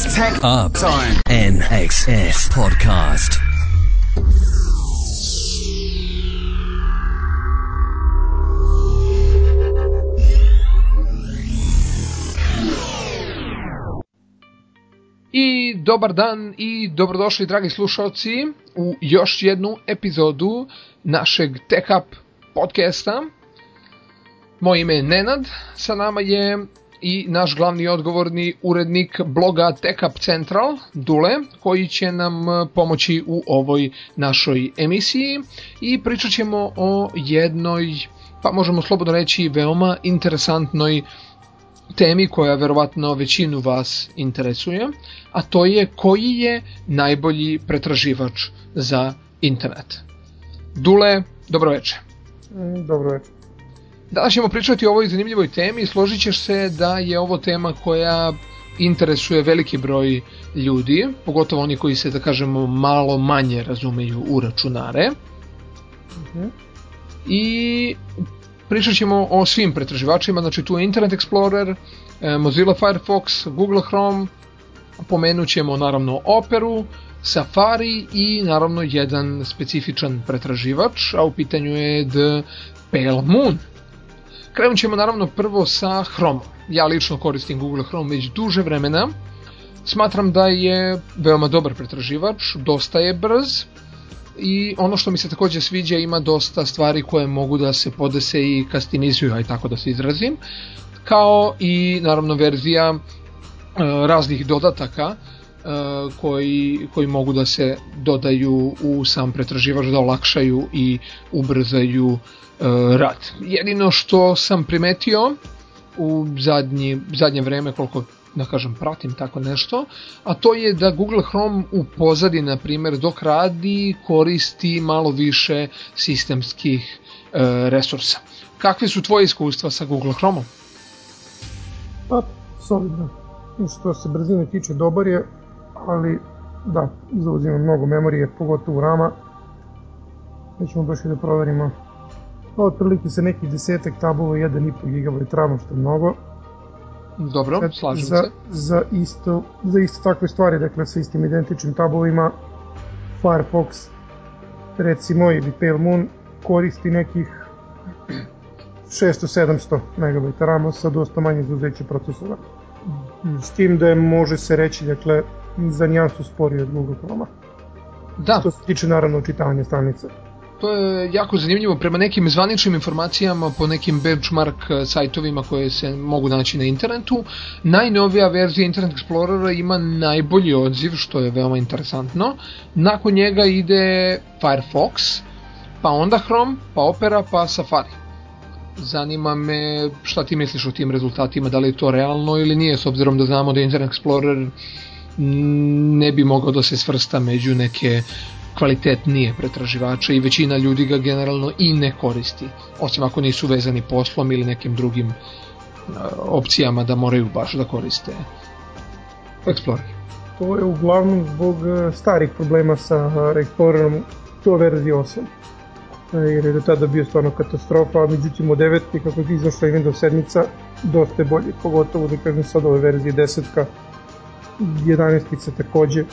It's tech up time. NXS podcast. I dobar dan i dobrodošli dragi slušalci u još jednu epizodu našeg Tech Up podcasta. Moje ime je Nenad, sa nama je i naš glavni odgovorni urednik bloga Tech Up Central, Dule, koji će nam pomoći u ovoj našoj emisiji i pričat ćemo o jednoj, pa možemo slobodno reći, veoma interesantnoj temi koja verovatno većinu vas interesuje, a to je koji je najbolji pretraživač za internet. Dule, dobro večer. Danas ćemo pričati o ovoj zanimljivoj temi i složit ćeš se da je ovo tema koja interesuje veliki broj ljudi, pogotovo oni koji se, da kažemo, malo manje razumeju u računare. Uh mhm. -huh. I pričat ćemo o svim pretraživačima, znači tu je Internet Explorer, e, Mozilla Firefox, Google Chrome, pomenut ćemo naravno Operu, Safari i naravno jedan specifičan pretraživač, a u pitanju je The Pale Moon. Krenut ćemo naravno prvo sa Chrome. Ja lično koristim Google Chrome već duže vremena. Smatram da je veoma dobar pretraživač, dosta je brz, i ono što mi se takođe sviđa ima dosta stvari koje mogu da se podese i kastinizuju, aj tako da se izrazim, kao i naravno verzija e, raznih dodataka koji, koji mogu da se dodaju u sam pretraživač da olakšaju i ubrzaju e, rad. Jedino što sam primetio u zadnji, zadnje vreme koliko da kažem, pratim tako nešto, a to je da Google Chrome u pozadi, na primjer, dok radi, koristi malo više sistemskih e, resursa. Kakve su tvoje iskustva sa Google Chrome-om? Pa, solidno. Što se brzine tiče, dobar je, ali da, zauzima mnogo memorije, pogotovo rama. Da ćemo baš i da proverimo. Pa, otprilike sa nekih desetak tabova 1,5 GB rama, što je mnogo Dobro, slažem za, se. Za isto, za isto takve stvari, dakle sa istim identičnim tabovima, Firefox, recimo, ili Pale Moon, koristi nekih 600-700 MB RAM sa dosta manje izuzeće procesora. S tim da je, može se reći, dakle, za nijansu sporije od Google Chroma. Da. Što se tiče naravno učitavanja stranica. To je jako zanimljivo. Prema nekim zvaničnim informacijama po nekim benchmark e, sajtovima koje se mogu naći na internetu, najnovija verzija Internet Explorera ima najbolji odziv, što je veoma interesantno. Nakon njega ide Firefox, pa onda Chrome, pa Opera, pa Safari. Zanima me šta ti misliš o tim rezultatima, da li je to realno ili nije, s obzirom da znamo da Internet Explorer ne bi mogao da se svrsta među neke kvalitetnije pretraživače i većina ljudi ga generalno i ne koristi, osim ako nisu vezani poslom ili nekim drugim opcijama da moraju baš da koriste Explorer. To je uglavnom zbog uh, starih problema sa uh, Explorerom to verzije 8 jer je do tada bio stvarno katastrofa, međutim od 9. kako je izašla i Windows 7 dosta je bolje, pogotovo da kažem sad ove verzije 10 11 takođe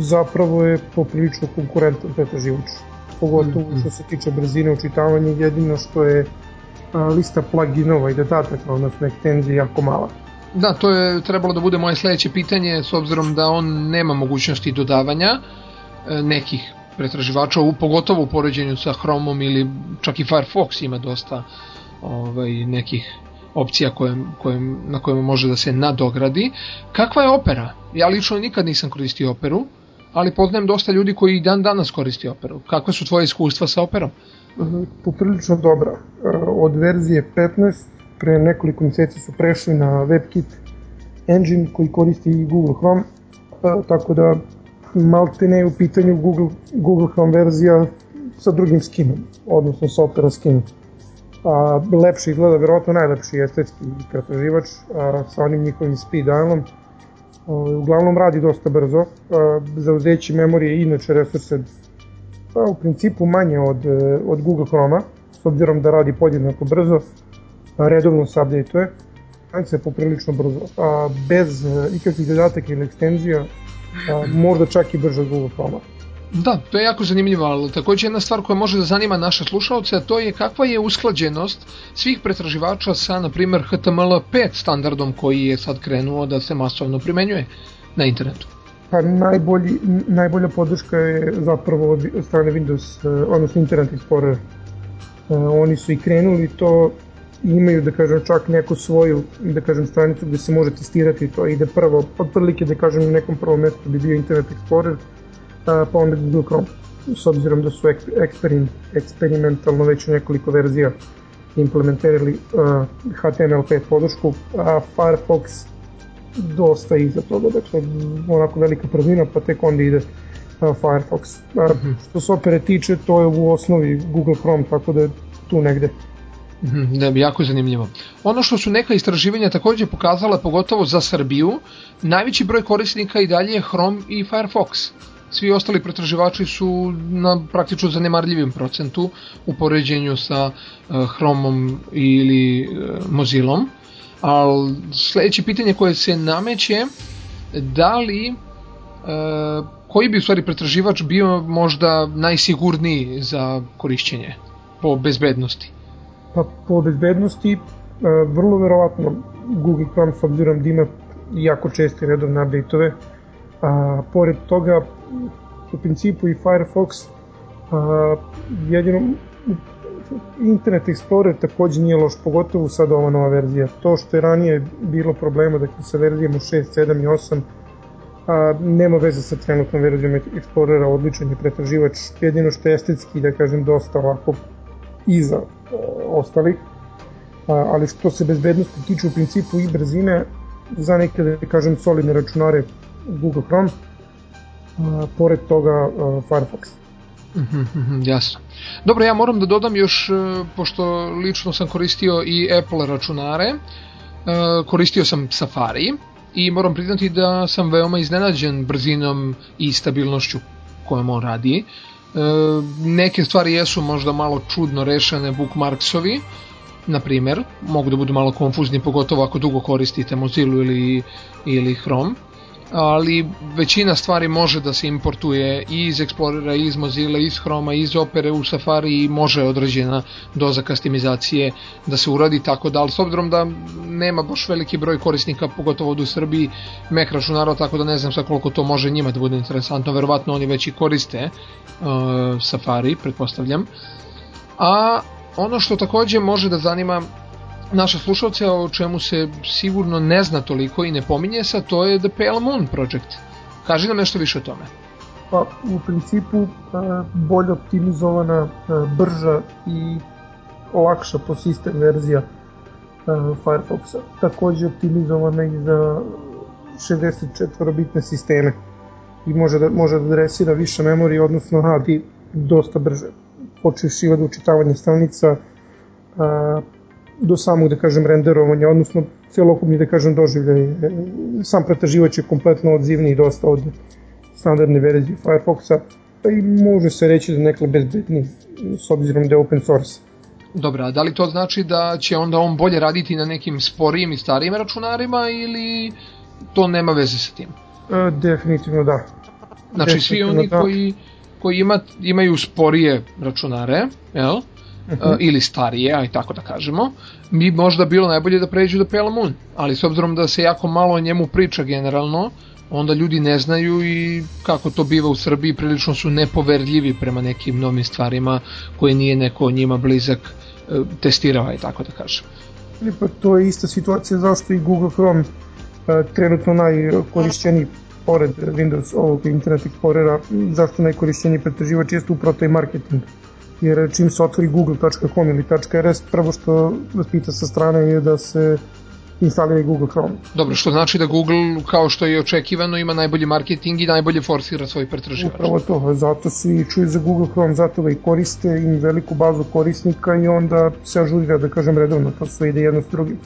zapravo je poprilično konkurentan pretraživač pogotovo mm -hmm. što se tiče brzine učitavanja jedino što je a, lista pluginova i dodataka odnosno ekstenzije jako mala Da, to je trebalo da bude moje sledeće pitanje s obzirom da on nema mogućnosti dodavanja e, nekih pretraživača, u, pogotovo u poređenju sa Chrome-om ili čak i Firefox ima dosta ovaj, nekih opcija koje, koje, na kojima može da se nadogradi. Kakva je opera? Ja lično nikad nisam koristio operu, ali poznajem dosta ljudi koji i dan danas koristi operu. Kakve su tvoje iskustva sa operom? Poprilično dobra. E, od verzije 15 pre nekoliko meseci su prešli na WebKit engine koji koristi i Google Chrome, e, tako da malte ne u pitanju Google, Google Chrome verzija sa drugim skinom, odnosno sa Opera skinom a, lepši izgleda, verovatno najlepši estetski pretraživač a, sa onim njihovim speed dialom. Uglavnom radi dosta brzo, a, zauzeći memorije i inače resurse pa, u principu manje od, od Google Chroma, s obzirom da radi podjednako brzo, a, redovno se update-uje je poprilično brzo, a bez ikakvih dodataka ili ekstenzija, a, možda čak i brže od Google Chrome. Da, to je jako zanimljivo, ali takođe jedna stvar koja može da zanima naše slušalce, a to je kakva je usklađenost svih pretraživača sa, na primer, HTML5 standardom koji je sad krenuo da se masovno primenjuje na internetu. Pa najbolji, najbolja podrška je zapravo od strane Windows, eh, odnosno Internet Explorer. Eh, oni su i krenuli to imaju da kažem čak neku svoju da kažem stranicu gde se može testirati to ide prvo otprilike da kažem na nekom prvom mestu bi bio Internet Explorer pa onda Google Chrome s obzirom da su eksperim, eksperimentalno već u nekoliko verzija implementirali uh, HTML5 podršku, a Firefox dosta iza toga, dakle onako velika praznina pa tek onda ide uh, Firefox. Uh, mm -hmm. Što se opere tiče, to je u osnovi Google Chrome, tako da je tu negde. Da bi jako zanimljivo. Ono što su neka istraživanja takođe pokazala, pogotovo za Srbiju, najveći broj korisnika i dalje je Chrome i Firefox svi ostali pretraživači su na praktično zanemarljivim procentu u poređenju sa uh, Chromom ili uh. Ali sledeće pitanje koje se nameće, da li uh, koji bi u stvari pretraživač bio možda najsigurniji za korišćenje po bezbednosti? Pa po bezbednosti vrlo verovatno Google Chrome s obzirom da ima jako česte redovne update-ove, a pored toga u principu i Firefox a, jedino Internet Explorer takođe nije loš, pogotovo sad ova nova verzija. To što je ranije bilo problema dakle, sa verzijama 6, 7 i 8, a, nema veze sa trenutnom verzijom Explorera, odličan je pretraživač, jedino što je estetski, da kažem, dosta ovako iza a, ostalih, a, ali što se bezbednosti tiče u principu i brzine, za neke, da kažem, solidne računare Google Chrome, pored toga Firefox. Mm -hmm, jasno. Dobro, ja moram da dodam još, e, pošto lično sam koristio i Apple računare, e, koristio sam Safari i moram priznati da sam veoma iznenađen brzinom i stabilnošću kojom on radi. E, neke stvari jesu možda malo čudno rešene bookmarksovi, na primer, mogu da budu malo konfuzni, pogotovo ako dugo koristite Mozilla ili, ili Chrome ali većina stvari može da se importuje i iz Explorera, i iz Mozilla, iz Chroma, iz Opere u Safari i može određena doza kastimizacije da se uradi tako da, ali s obzirom da nema baš veliki broj korisnika, pogotovo od u Srbiji, Mac računara, tako da ne znam sa koliko to može njima da bude interesantno, verovatno oni već i koriste uh, Safari, pretpostavljam. A ono što takođe može da zanima naše slušalce o čemu se sigurno ne zna toliko i ne pominje se, to je The Pale Moon Project. Kaži nam nešto više o tome. Pa, u principu e, bolje optimizovana, e, brža i lakša po sistem verzija e, Firefoxa. Takođe optimizovana i za 64-bitne sisteme i može da, može da adresira više memorije, odnosno radi dosta brže. Počeš i od učitavanja stranica, do samog, da kažem, renderovanja, odnosno celokupni, da kažem, doživljaj. Sam pretraživač je kompletno odzivniji dosta od standardne verzije Firefoxa, pa i može se reći da nekle bezbedni, s obzirom da je open source. Dobro, a da li to znači da će onda on bolje raditi na nekim sporijim i starijim računarima ili to nema veze sa tim? E, definitivno da. Znači definitivno svi oni da. koji, koji ima, imaju sporije računare, jel? Uh -huh. ili starije, aj tako da kažemo, bi možda bilo najbolje da pređu do Pale Moon, ali s obzirom da se jako malo o njemu priča generalno, onda ljudi ne znaju i kako to biva u Srbiji, prilično su nepoverljivi prema nekim novim stvarima koje nije neko njima blizak e, testirao, i tako da kažem. I pa to je ista situacija zašto i Google Chrome e, trenutno najkorišćeniji pored Windows ovog Internet Explorera, zašto najkorišćeniji pretraživač jeste upravo taj marketing jer čim se otvori google.com ili .rs, prvo što vas pita sa strane je da se instalira Google Chrome. Dobro, što znači da Google, kao što je očekivano, ima najbolji marketing i najbolje forsira svoj pretraživač. Upravo to, zato svi čuju za Google Chrome, zato ga i koriste, im veliku bazu korisnika i onda se ažurira, da kažem, redovno, to sve ide jedno s drugim.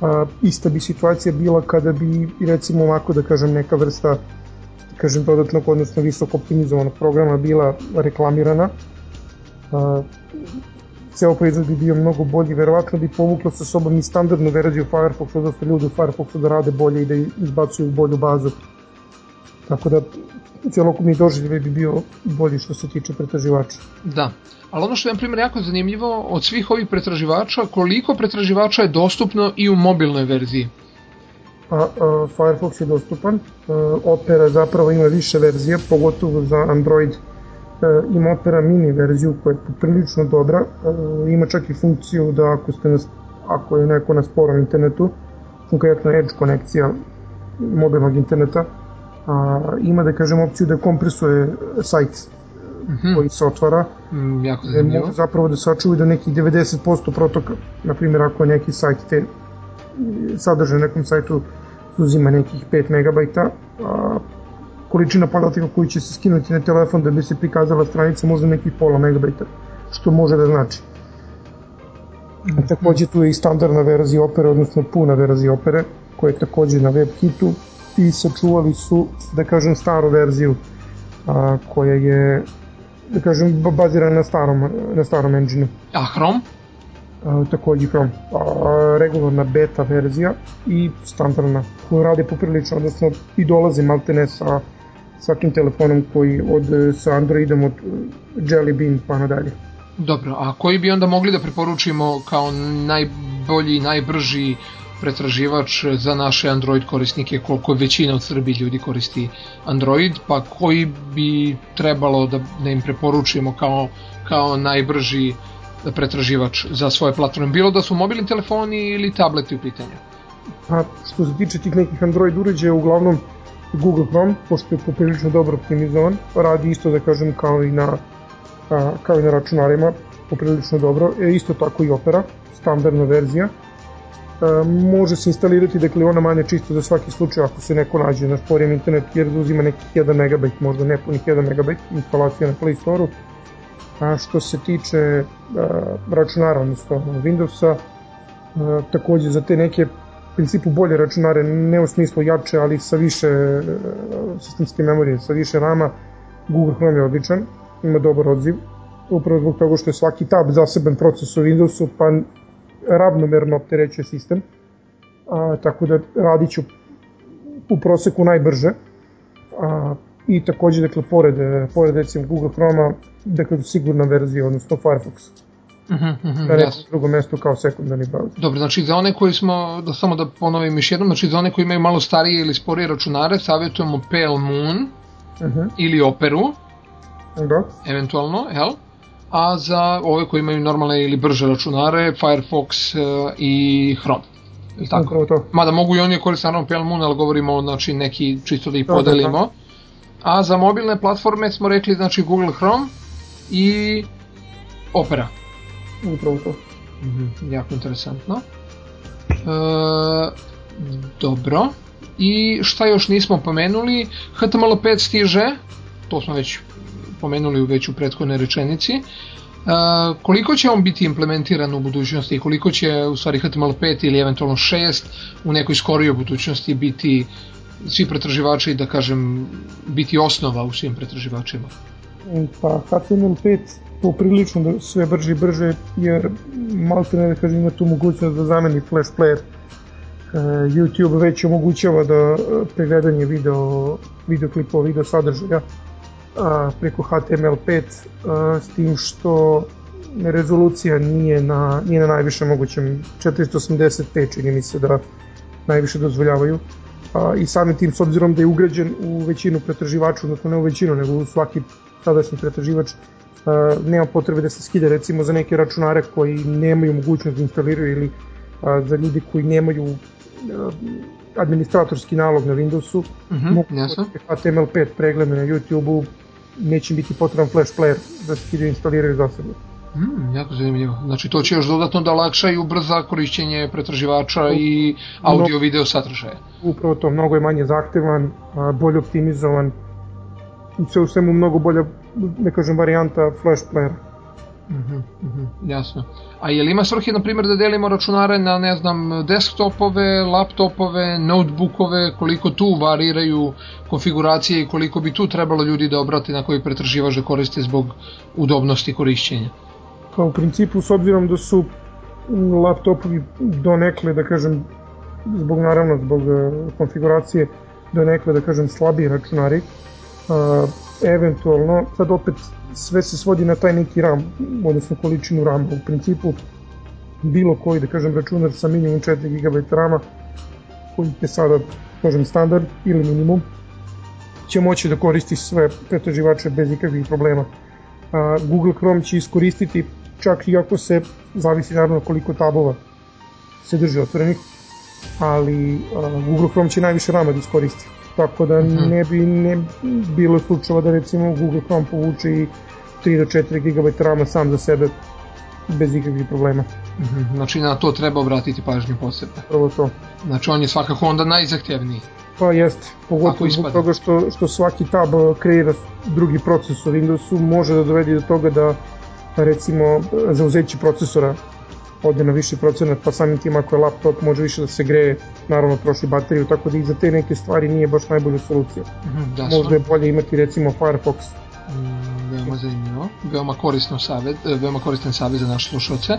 A, ista bi situacija bila kada bi, recimo ovako, da kažem, neka vrsta da kažem, dodatnog, odnosno visoko optimizovanog programa bila reklamirana, ceo proizvod bi bio mnogo bolji, verovatno bi povuklo sa sobom i standardnu verziju Firefoxa, odnosno ljudi u Firefoxu da rade bolje i da izbacuju bolju bazu. Tako da celokupni doživljaj bi bio bolji što se tiče pretraživača. Da, ali ono što je na primjer jako zanimljivo od svih ovih pretraživača, koliko pretraživača je dostupno i u mobilnoj verziji? A, a Firefox je dostupan, a, Opera zapravo ima više verzija, pogotovo za Android E, ima Opera mini verziju koja je poprilično dobra, e, ima čak i funkciju da ako, ste na, ako je neko na sporom internetu, konkretno Edge konekcija mobilnog interneta, a, ima da kažem opciju da kompresuje sajt mm -hmm. koji se otvara, mm, jako zanimljivo. može zapravo da sačuva do nekih 90% protoka. Naprimjer, ako je neki sajt te sadržaj na nekom sajtu uzima nekih 5 MB, a količina podataka koji će se skinuti na telefon da bi se prikazala stranica možda nekih pola megabajta, što može da znači. Takođe tu je i standardna verzija opere, odnosno puna verzija opere, koja je takođe na WebKitu i sačuvali su, da kažem, staru verziju a, koja je da kažem, bazirana na starom, na starom engine A Chrome? A, takođe Chrome. A, regularna beta verzija i standardna, koja radi poprilično, odnosno i dolazi maltene sa svakim telefonom koji od, e, sa Androidom od e, Jelly Bean pa nadalje. Dobro, a koji bi onda mogli da preporučimo kao najbolji, najbrži pretraživač za naše Android korisnike, koliko većina od Srbiji ljudi koristi Android, pa koji bi trebalo da, da im preporučimo kao, kao najbrži pretraživač za svoje platforme, bilo da su mobilni telefoni ili tableti u pitanju? Pa, što se tiče tih nekih Android uređaja, uglavnom Google Chrome, pošto je poprilično dobro optimizovan, radi isto da kažem kao i na, a, kao i na računarima, poprilično dobro, e, isto tako i Opera, standardna verzija. E, može se instalirati, dakle ona manje čisto za svaki slučaj ako se neko nađe na sporijem internetu jer uzima neki 1 MB, možda ne punih 1 MB instalacija na Play Store-u. A što se tiče a, računara, odnosno Windowsa, a, takođe za te neke principu bolje računare, ne u smislu jače, ali sa više e, sistemske memorije, sa više rama, Google Chrome je odličan, ima dobar odziv, upravo zbog toga što je svaki tab zaseban proces u Windowsu, pa ravnomerno opterećuje sistem, a, tako da radit ću u proseku najbrže, a, i takođe, dakle, pored, pored recimo Google Chroma, dakle, sigurna verzija, odnosno Firefox. Uh -huh, na nekom yes. drugom mestu kao sekundarni browser. Dobro, znači za one koji smo, da samo da ponovim još jednom, znači za one koji imaju malo starije ili sporije računare, savjetujemo Pale Moon uh -huh. ili Operu, da. eventualno, jel? A za ove koji imaju normalne ili brže računare, Firefox uh, i Chrome. Ili tako? Upravo to. Mada mogu i oni koristiti naravno Pale Moon, ali govorimo znači neki čisto da ih podelimo. Da, da, da. A za mobilne platforme smo rekli znači Google Chrome i Opera upravo to. Mm -hmm, jako interesantno. E, dobro. I šta još nismo pomenuli? HTML5 stiže, to smo već pomenuli već u prethodnoj rečenici. E, koliko će on biti implementiran u budućnosti i koliko će u stvari HTML5 ili eventualno 6 u nekoj skorijoj budućnosti biti svi pretraživači, da kažem, biti osnova u svim pretraživačima? Pa HTML5 poprilično da sve brže i brže, jer malo ne da kažem ima tu mogućnost da zameni flash player. E, YouTube već omogućava da e, pregledanje video, video klipova, video sadržaja a, preko HTML5 a, s tim što rezolucija nije na, nije na najviše mogućem 480p čini mi se da najviše dozvoljavaju i samim tim s obzirom da je ugrađen u većinu pretraživača, odnosno ne u većinu nego u svaki sadašnji pretraživač uh, nema potrebe da se skide recimo za neke računare koji nemaju mogućnost da instaliraju ili uh, za ljudi koji nemaju uh, administratorski nalog na Windowsu, uh mhm, -huh, mogu HTML5 preglede na YouTube-u, neće biti potreban flash player da se skide instaliraju zasebno. Mm, jako zanimljivo. Znači to će još dodatno da lakša i ubrza korišćenje pretraživača i audio-video sadržaja. Upravo to, mnogo je manje zahtevan, bolje optimizovan, sve u svemu mnogo bolja, ne kažem, varijanta flash playera. Uh -huh, uh -huh, jasno. A je li ima svrhe, na primjer, da delimo računare na, ne znam, desktopove, laptopove, notebookove, koliko tu variraju konfiguracije i koliko bi tu trebalo ljudi da obrati na koji pretraživač da koriste zbog udobnosti korišćenja? Pa u principu, s obzirom da su laptopovi donekle, da kažem, zbog naravno, zbog e, konfiguracije, donekle, da kažem, slabiji računari, eventualno, sad opet sve se svodi na taj neki RAM, odnosno količinu RAM, u principu bilo koji, da kažem, računar sa minimum 4 GB RAM-a, koji je sada, kažem, standard ili minimum, će moći da koristi sve pretraživače bez ikakvih problema. Google Chrome će iskoristiti čak i ako se zavisi naravno koliko tabova se drži otvorenih, ali a, Google Chrome će najviše rama da iskoristi. Tako da mhm. ne bi ne bilo slučajeva da recimo Google Chrome povuče i 3 do 4 GB rama sam za sebe bez ikakvih problema. Mhm, znači na to treba obratiti pažnju posebno. Prvo to. Znači on je svakako onda najzahtevniji. Pa jeste, pogotovo zbog toga što, što svaki tab kreira drugi procesor Windowsu može da dovedi do toga da recimo zauzeći procesora ode na viši procenat, pa samim tim ako je laptop može više da se greje, naravno troši bateriju, tako da i za te neke stvari nije baš najbolja solucija. Mm, da, Možda je bolje imati recimo Firefox mm, veoma zanimljivo, veoma korisno savjet, e, veoma koristan savjet za naše slušalce.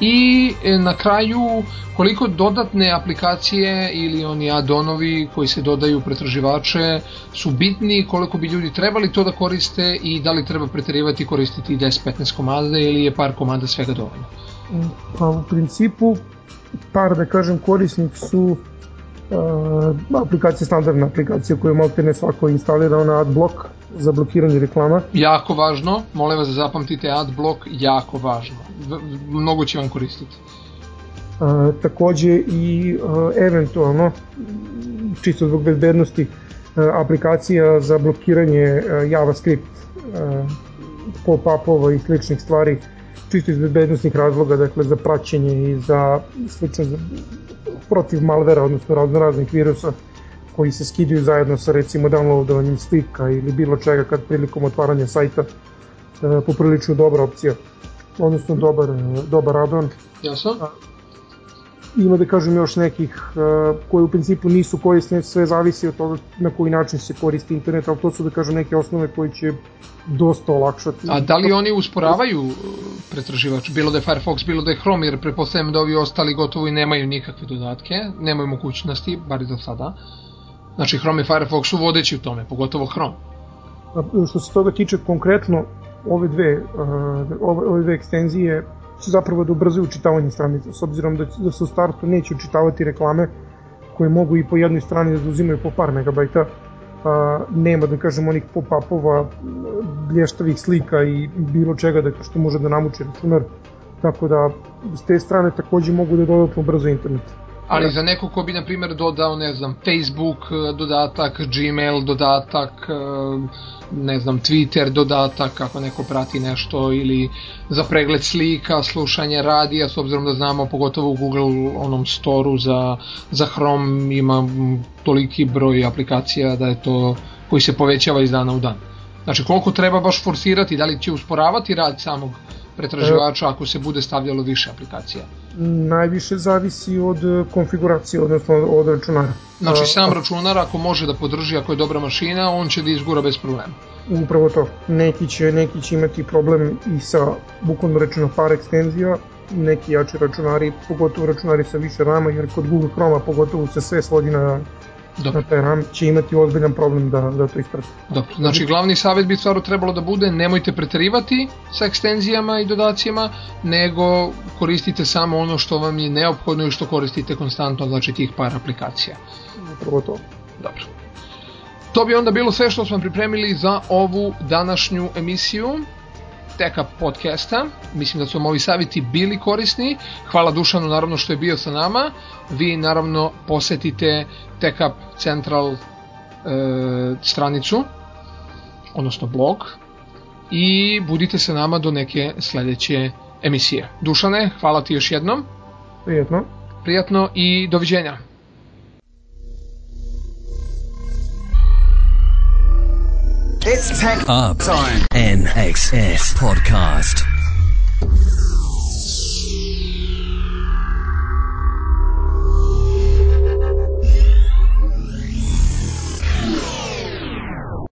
I e, na kraju, koliko dodatne aplikacije ili oni adonovi koji se dodaju u pretraživače su bitni, koliko bi ljudi trebali to da koriste i da li treba preterivati koristiti 10-15 komada ili je par komada svega dovoljno? Pa u principu par da kažem korisnik su uh, aplikacije, standardna aplikacija koju malte ne svako instalira, ona AdBlock za blokiranje reklama. Jako važno, molim vas da zapamtite AdBlock, jako važno. Mnogo će vam koristiti. Uh, takođe i uh, eventualno, čisto zbog bezbednosti, uh, aplikacija za blokiranje uh, JavaScript uh, pop-upova i sličnih stvari čisto iz bezbednostnih razloga, dakle za praćenje i za slično protiv malvera, odnosno razno raznih virusa koji se skidaju zajedno sa recimo downloadovanjem slika ili bilo čega kad prilikom otvaranja sajta e, poprilično dobra opcija odnosno dobar, dobar addon. Jasno ima da kažem još nekih uh, koji u principu nisu korisne, sve zavisi od toga na koji način se koristi internet, ali to su da kažem neke osnove koji će dosta olakšati. A da li oni usporavaju uh, pretraživač, bilo da je Firefox, bilo da je Chrome, jer prepostavljam da ovi ostali gotovo i nemaju nikakve dodatke, nemaju mogućnosti, bar i do sada. Znači Chrome i Firefox su vodeći u tome, pogotovo Chrome. A, što se toga tiče konkretno, ove dve, uh, ove, ove dve ekstenzije će zapravo da ubrzaju učitavanje stranica, s obzirom da, da se u startu neće učitavati reklame koje mogu i po jednoj strani da uzimaju po par megabajta, a, nema da kažem onih pop-upova, blještavih slika i bilo čega da što može da namuči računar, tako da s te strane takođe mogu da dodatno brzo internet. Ali za neko ko bi, na primjer, dodao, ne znam, Facebook dodatak, Gmail dodatak, ne znam, Twitter dodatak, kako neko prati nešto, ili za pregled slika, slušanje radija, s obzirom da znamo, pogotovo u Google onom storu za, za Chrome ima toliki broj aplikacija da je to koji se povećava iz dana u dan. Znači koliko treba baš forsirati, da li će usporavati rad samog pretraživača ako se bude stavljalo više aplikacija? Najviše zavisi od konfiguracije, odnosno od računara. Znači sam računar ako može da podrži, ako je dobra mašina, on će da izgura bez problema. Upravo to. Neki će, neki će imati problem i sa bukvalno rečeno par ekstenzija, neki jači računari, pogotovo računari sa više rama, jer kod Google Chroma pogotovo se sve svodi na Dobro. taj RAM će imati ozbiljan problem da, da to isprati. Dobro, znači glavni savjet bi stvarno trebalo da bude nemojte preterivati sa ekstenzijama i dodacima, nego koristite samo ono što vam je neophodno i što koristite konstantno, znači tih par aplikacija. Upravo to. Dobro. To bi onda bilo sve što smo pripremili za ovu današnju emisiju. Teka podcasta. Mislim da su vam ovi savjeti bili korisni. Hvala Dušanu naravno što je bio sa nama. Vi naravno posetite Teka Central e, stranicu, odnosno blog i budite sa nama do neke sledeće emisije. Dušane, hvala ti još jednom. Prijetno. Prijatno i doviđenja. It's Tech Up Time. NXS Podcast.